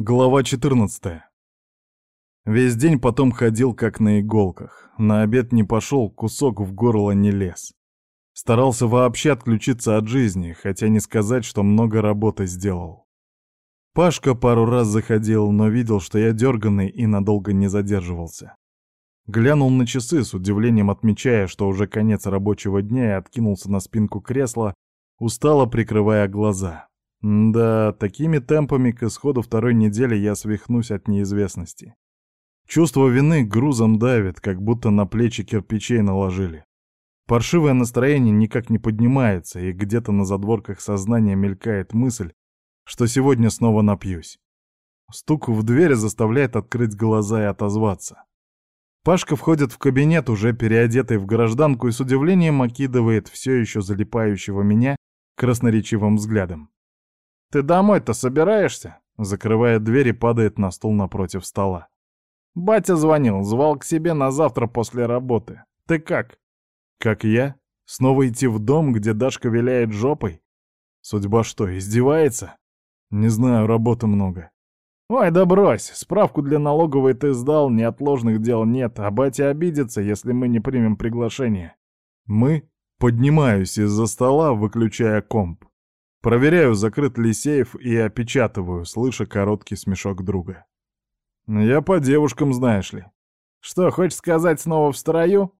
Глава 14. Весь день потом ходил как на иголках. На обед не пошел, кусок в горло не лез. Старался вообще отключиться от жизни, хотя не сказать, что много работы сделал. Пашка пару раз заходил, но видел, что я дерганный и надолго не задерживался. Глянул на часы, с удивлением отмечая, что уже конец рабочего дня и откинулся на спинку кресла, устало прикрывая глаза. Да, такими темпами к исходу второй недели я свихнусь от неизвестности. Чувство вины грузом давит, как будто на плечи кирпичей наложили. Паршивое настроение никак не поднимается, и где-то на задворках сознания мелькает мысль, что сегодня снова напьюсь. Стук в дверь заставляет открыть глаза и отозваться. Пашка входит в кабинет, уже переодетый в гражданку, и с удивлением окидывает все еще залипающего меня красноречивым взглядом. «Ты домой-то собираешься?» Закрывает дверь и падает на стул напротив стола. «Батя звонил, звал к себе на завтра после работы. Ты как?» «Как я? Снова идти в дом, где Дашка виляет жопой? Судьба что, издевается? Не знаю, работы много». «Ой, да брось, справку для налоговой ты сдал, неотложных дел нет, а батя обидится, если мы не примем приглашение». «Мы?» Поднимаюсь из-за стола, выключая комп. Проверяю, закрыт ли сейф, и опечатываю, слыша короткий смешок друга. «Я по девушкам, знаешь ли». «Что, хочешь сказать, снова в строю?»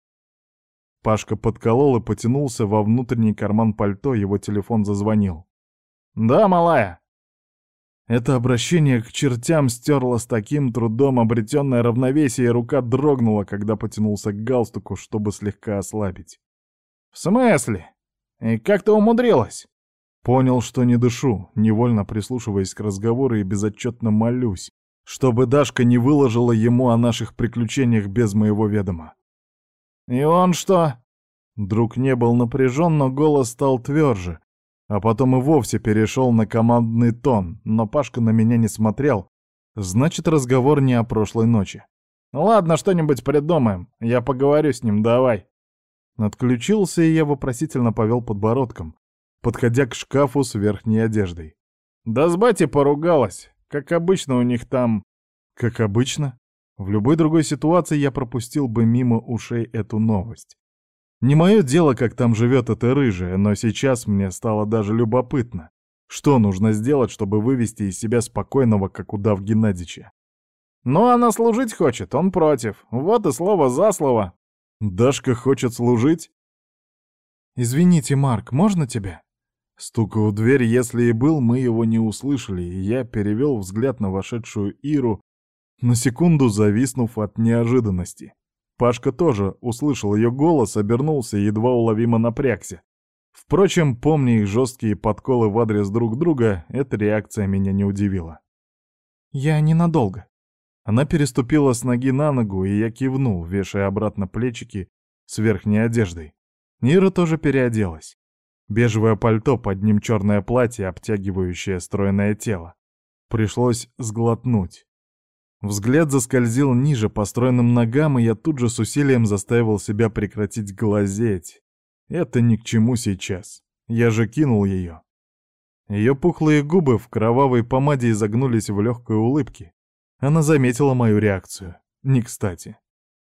Пашка подколол и потянулся во внутренний карман пальто, его телефон зазвонил. «Да, малая?» Это обращение к чертям стерло с таким трудом обретенное равновесие, и рука дрогнула, когда потянулся к галстуку, чтобы слегка ослабить. «В смысле? И как ты умудрилась?» Понял, что не дышу, невольно прислушиваясь к разговору и безотчетно молюсь, чтобы Дашка не выложила ему о наших приключениях без моего ведома. «И он что?» Друг не был напряжен, но голос стал тверже, а потом и вовсе перешел на командный тон, но Пашка на меня не смотрел. Значит, разговор не о прошлой ночи. «Ладно, что-нибудь придумаем. Я поговорю с ним, давай». Отключился, и я вопросительно повел подбородком, подходя к шкафу с верхней одеждой. «Да с батей поругалась. Как обычно у них там...» «Как обычно?» В любой другой ситуации я пропустил бы мимо ушей эту новость. Не мое дело, как там живет эта рыжая, но сейчас мне стало даже любопытно. Что нужно сделать, чтобы вывести из себя спокойного, как удав Геннадича? «Ну, она служить хочет, он против. Вот и слово за слово». «Дашка хочет служить?» «Извините, Марк, можно тебя?» Стука в дверь, если и был, мы его не услышали, и я перевел взгляд на вошедшую Иру, на секунду зависнув от неожиданности. Пашка тоже услышал ее голос, обернулся и едва уловимо напрягся. Впрочем, помня их жесткие подколы в адрес друг друга, эта реакция меня не удивила. «Я ненадолго». Она переступила с ноги на ногу, и я кивнул, вешая обратно плечики с верхней одеждой. Ира тоже переоделась. Бежевое пальто, под ним черное платье, обтягивающее стройное тело. Пришлось сглотнуть. Взгляд заскользил ниже по стройным ногам, и я тут же с усилием заставил себя прекратить глазеть. Это ни к чему сейчас. Я же кинул ее. Ее пухлые губы в кровавой помаде изогнулись в легкой улыбке. Она заметила мою реакцию. Не кстати.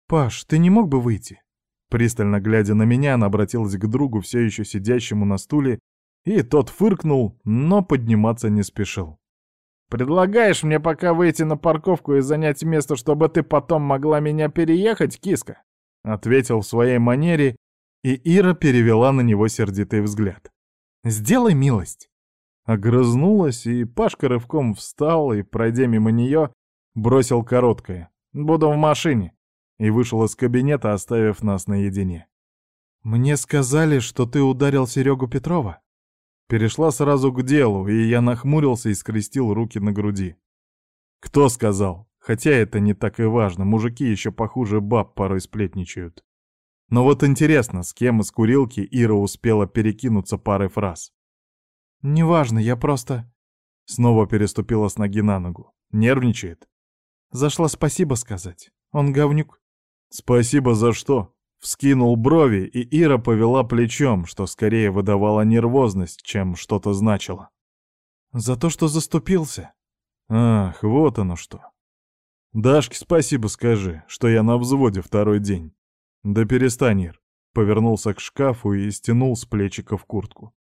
«Паш, ты не мог бы выйти?» Пристально глядя на меня, она обратилась к другу, все еще сидящему на стуле, и тот фыркнул, но подниматься не спешил. «Предлагаешь мне пока выйти на парковку и занять место, чтобы ты потом могла меня переехать, киска?» Ответил в своей манере, и Ира перевела на него сердитый взгляд. «Сделай милость!» Огрызнулась, и Пашка рывком встал и, пройдя мимо нее, бросил короткое. «Буду в машине» и вышел из кабинета, оставив нас наедине. «Мне сказали, что ты ударил Серегу Петрова?» Перешла сразу к делу, и я нахмурился и скрестил руки на груди. «Кто сказал? Хотя это не так и важно, мужики еще похуже баб порой сплетничают. Но вот интересно, с кем из курилки Ира успела перекинуться парой фраз?» «Неважно, я просто...» Снова переступила с ноги на ногу. Нервничает. Зашла спасибо сказать. Он говнюк. «Спасибо за что?» Вскинул брови, и Ира повела плечом, что скорее выдавало нервозность, чем что-то значило. «За то, что заступился». Ах, вот оно что. Дашке спасибо скажи, что я на взводе второй день. Да перестань, Ир. Повернулся к шкафу и стянул с плечиков куртку.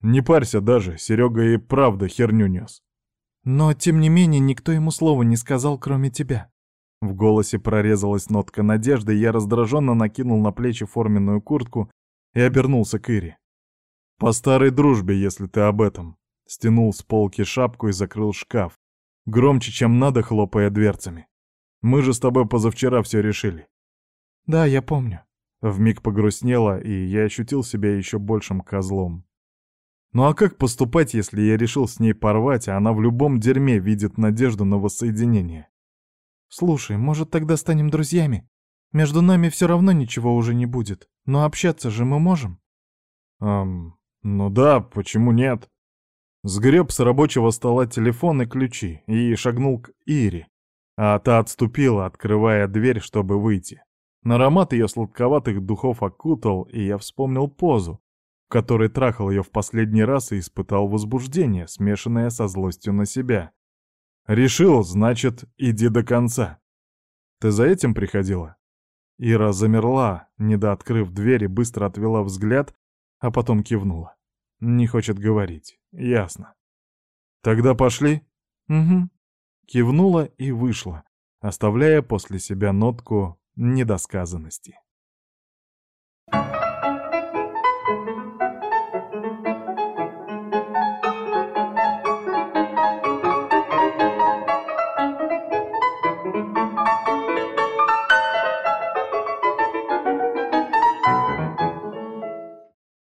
Не парься даже, Серега и правда херню нес. Но, тем не менее, никто ему слова не сказал, кроме тебя. В голосе прорезалась нотка надежды, я раздраженно накинул на плечи форменную куртку и обернулся к Ире. «По старой дружбе, если ты об этом». Стянул с полки шапку и закрыл шкаф, громче, чем надо, хлопая дверцами. «Мы же с тобой позавчера все решили». «Да, я помню». Вмиг погрустнело, и я ощутил себя еще большим козлом. Ну а как поступать, если я решил с ней порвать, а она в любом дерьме видит надежду на воссоединение? Слушай, может, тогда станем друзьями? Между нами все равно ничего уже не будет, но общаться же мы можем. Эм, ну да, почему нет? Сгреб с рабочего стола телефон и ключи и шагнул к Ире, а та отступила, открывая дверь, чтобы выйти. На аромат ее сладковатых духов окутал, и я вспомнил позу, в которой трахал ее в последний раз и испытал возбуждение, смешанное со злостью на себя. Решил, значит, иди до конца. Ты за этим приходила? Ира замерла, недооткрыв дверь и быстро отвела взгляд, а потом кивнула. Не хочет говорить. Ясно. Тогда пошли? Угу. Кивнула и вышла, оставляя после себя нотку недосказанности.